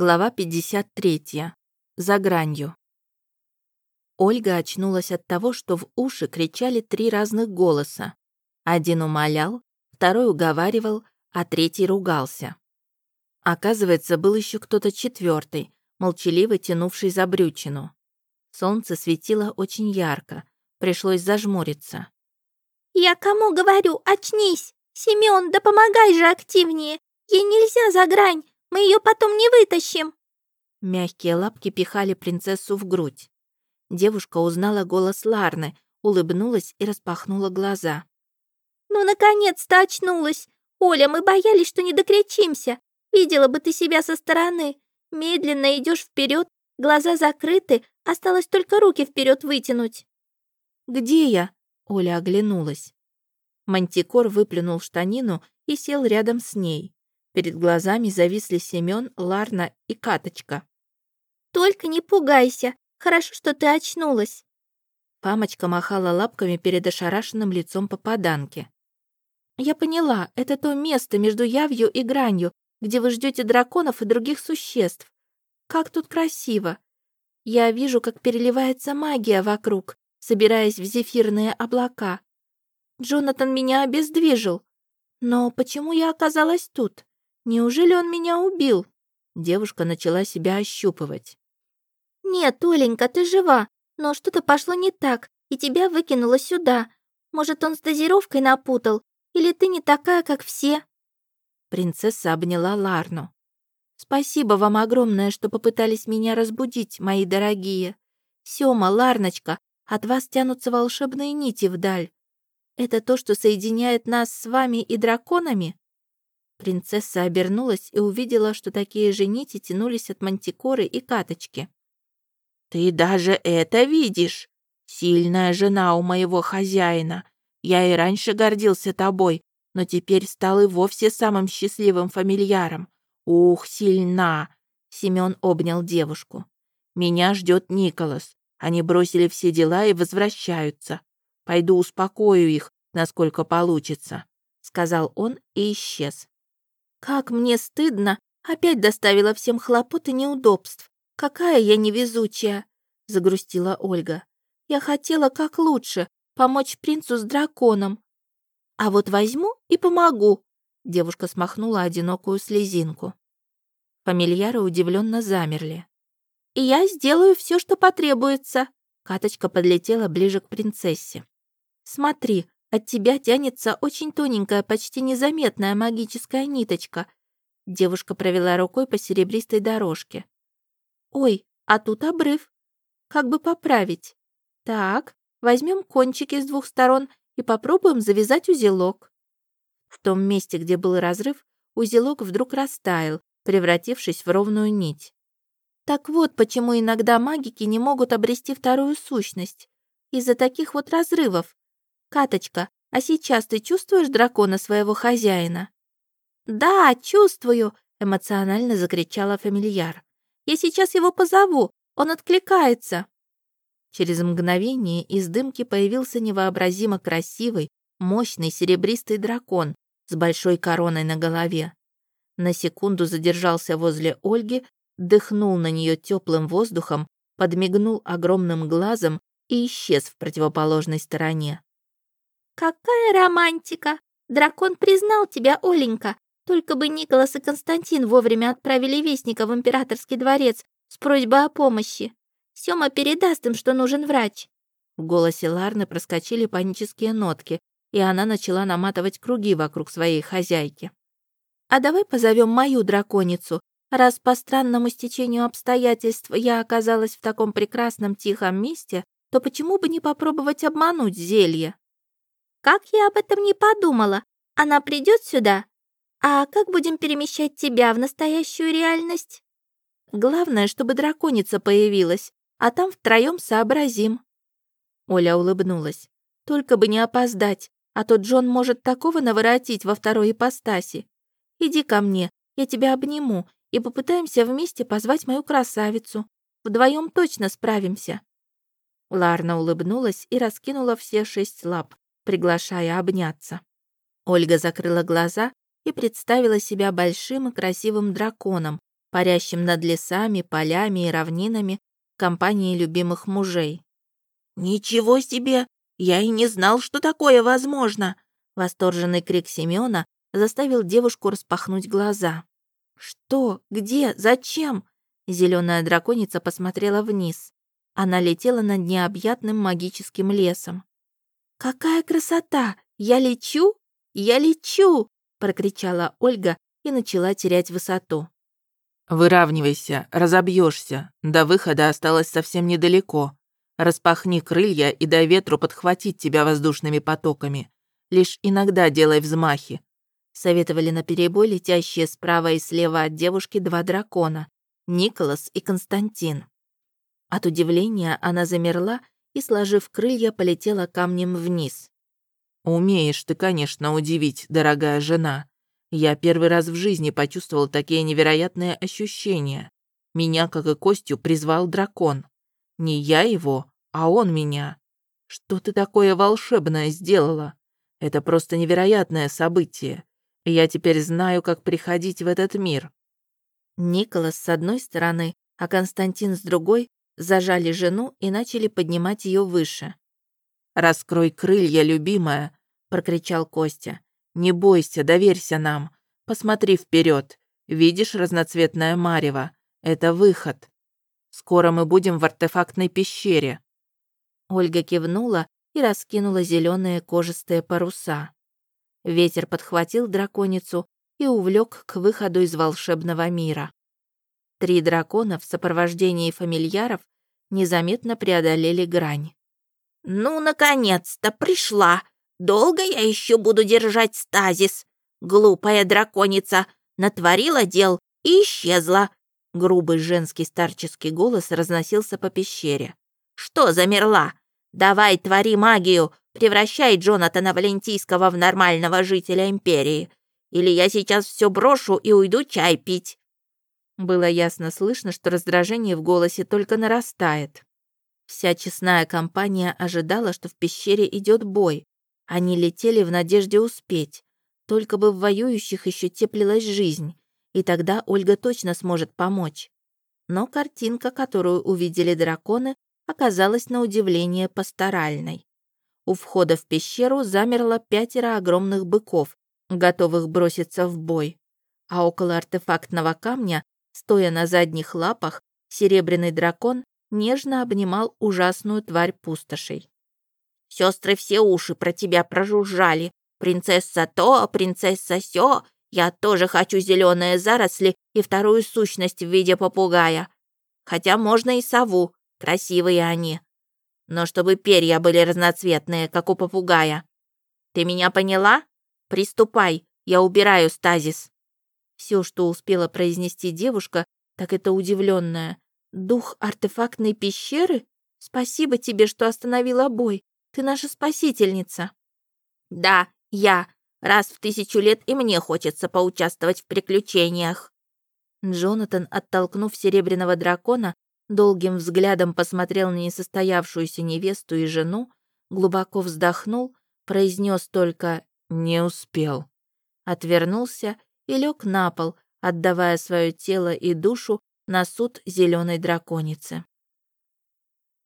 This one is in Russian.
Глава 53. За гранью. Ольга очнулась от того, что в уши кричали три разных голоса. Один умолял, второй уговаривал, а третий ругался. Оказывается, был еще кто-то четвертый, молчаливо тянувший за брючину. Солнце светило очень ярко, пришлось зажмуриться. «Я кому говорю, очнись! Семён, да помогай же активнее! Ей нельзя за грань, мы ее потом не вытащим!» Мягкие лапки пихали принцессу в грудь. Девушка узнала голос Ларны, улыбнулась и распахнула глаза. «Ну, наконец-то очнулась! Оля, мы боялись, что не докричимся. Видела бы ты себя со стороны. Медленно идешь вперед, глаза закрыты, осталось только руки вперед вытянуть». «Где я?» — Оля оглянулась. Мантикор выплюнул штанину и сел рядом с ней. Перед глазами зависли Семён, Ларна и Каточка. «Только не пугайся. Хорошо, что ты очнулась». Памочка махала лапками перед ошарашенным лицом попаданки. «Я поняла, это то место между явью и гранью, где вы ждете драконов и других существ. Как тут красиво! Я вижу, как переливается магия вокруг, собираясь в зефирные облака. Джонатан меня обездвижил. Но почему я оказалась тут? Неужели он меня убил?» Девушка начала себя ощупывать. «Нет, Оленька, ты жива, но что-то пошло не так, и тебя выкинуло сюда. Может, он с дозировкой напутал, или ты не такая, как все?» Принцесса обняла Ларну. «Спасибо вам огромное, что попытались меня разбудить, мои дорогие. Сёма, Ларночка, от вас тянутся волшебные нити вдаль. Это то, что соединяет нас с вами и драконами?» Принцесса обернулась и увидела, что такие же нити тянулись от мантикоры и каточки. «Ты даже это видишь? Сильная жена у моего хозяина. Я и раньше гордился тобой, но теперь стал и вовсе самым счастливым фамильяром. Ух, сильна!» Семён обнял девушку. «Меня ждет Николас. Они бросили все дела и возвращаются. Пойду успокою их, насколько получится», — сказал он и исчез. «Как мне стыдно! Опять доставила всем хлопот и неудобств. Какая я невезучая!» — загрустила Ольга. «Я хотела как лучше помочь принцу с драконом. А вот возьму и помогу!» Девушка смахнула одинокую слезинку. Фамильяры удивленно замерли. «И я сделаю все, что потребуется!» Каточка подлетела ближе к принцессе. «Смотри, от тебя тянется очень тоненькая, почти незаметная магическая ниточка. Девушка провела рукой по серебристой дорожке. Ой, а тут обрыв. Как бы поправить? Так, возьмем кончики с двух сторон и попробуем завязать узелок. В том месте, где был разрыв, узелок вдруг растаял, превратившись в ровную нить. Так вот, почему иногда магики не могут обрести вторую сущность. Из-за таких вот разрывов. «Каточка, а сейчас ты чувствуешь дракона своего хозяина?» «Да, чувствую!» — эмоционально закричала фамильяр. «Я сейчас его позову, он откликается!» Через мгновение из дымки появился невообразимо красивый, мощный серебристый дракон с большой короной на голове. На секунду задержался возле Ольги, дыхнул на нее теплым воздухом, подмигнул огромным глазом и исчез в противоположной стороне. «Какая романтика! Дракон признал тебя, Оленька. Только бы Николас и Константин вовремя отправили вестника в императорский дворец с просьбой о помощи. Сёма передаст им, что нужен врач». В голосе Ларны проскочили панические нотки, и она начала наматывать круги вокруг своей хозяйки. «А давай позовем мою драконицу, раз по странному стечению обстоятельств я оказалась в таком прекрасном тихом месте, то почему бы не попробовать обмануть зелье?» Как я об этом не подумала? Она придет сюда? А как будем перемещать тебя в настоящую реальность? Главное, чтобы драконица появилась, а там втроем сообразим. Оля улыбнулась. Только бы не опоздать, а то Джон может такого наворотить во второй ипостаси. Иди ко мне, я тебя обниму и попытаемся вместе позвать мою красавицу. Вдвоем точно справимся. Ларна улыбнулась и раскинула все шесть лап, приглашая обняться. Ольга закрыла глаза и представила себя большим и красивым драконом, парящим над лесами, полями и равнинами в компании любимых мужей. «Ничего себе! Я и не знал, что такое возможно!» Восторженный крик Семёна заставил девушку распахнуть глаза. «Что? Где? Зачем?» Зеленая драконица посмотрела вниз. Она летела над необъятным магическим лесом. «Какая красота! Я лечу? Я лечу!» прокричала Ольга и начала терять высоту. «Выравнивайся, разобьешься. До выхода осталось совсем недалеко. Распахни крылья и дай ветру подхватить тебя воздушными потоками. Лишь иногда делай взмахи», — советовали наперебой летящие справа и слева от девушки два дракона — Николас и Константин. От удивления она замерла и, сложив крылья, полетела камнем вниз. «Умеешь ты, конечно, удивить, дорогая жена. Я первый раз в жизни почувствовал такие невероятные ощущения. Меня, как и Костю, призвал дракон. Не я его, а он меня. Что ты такое волшебное сделала? Это просто невероятное событие. Я теперь знаю, как приходить в этот мир». Николас с одной стороны, а Константин с другой зажали жену и начали поднимать ее выше. «Раскрой крылья, любимая!» — прокричал Костя. Не бойся, доверься нам. Посмотри вперед. Видишь разноцветное марево? Это выход. Скоро мы будем в артефактной пещере». Ольга кивнула и раскинула зеленые кожистые паруса. Ветер подхватил драконицу и увлек к выходу из волшебного мира. Три дракона в сопровождении фамильяров незаметно преодолели грань. «Ну, наконец-то пришла!» Долго я еще буду держать стазис? Глупая драконица натворила дел и исчезла. Грубый женский старческий голос разносился по пещере. Что замерла? Давай, твори магию, превращай Джонатана Валентийского в нормального жителя Империи. Или я сейчас все брошу и уйду чай пить. Было ясно слышно, что раздражение в голосе только нарастает. Вся честная компания ожидала, что в пещере идет бой, они летели в надежде успеть. Только бы в воюющих еще теплилась жизнь, и тогда Ольга точно сможет помочь. Но картинка, которую увидели драконы, оказалась на удивление пасторальной. У входа в пещеру замерло пятеро огромных быков, готовых броситься в бой. А около артефактного камня, стоя на задних лапах, серебряный дракон нежно обнимал ужасную тварь пустошей. Сестры все уши про тебя прожужжали. Принцесса то, принцесса сё. Я тоже хочу зеленые заросли и вторую сущность в виде попугая. Хотя можно и сову, красивые они. Но чтобы перья были разноцветные, как у попугая. Ты меня поняла? Приступай, я убираю стазис. Все, что успела произнести девушка, так это удивленная. Дух артефактной пещеры? Спасибо тебе, что остановила бой. Ты наша спасительница». «Да, я. Раз в тысячу лет и мне хочется поучаствовать в приключениях». Джонатан, оттолкнув серебряного дракона, долгим взглядом посмотрел на несостоявшуюся невесту и жену, глубоко вздохнул, произнес только «не успел», отвернулся и лег на пол, отдавая свое тело и душу на суд зеленой драконицы.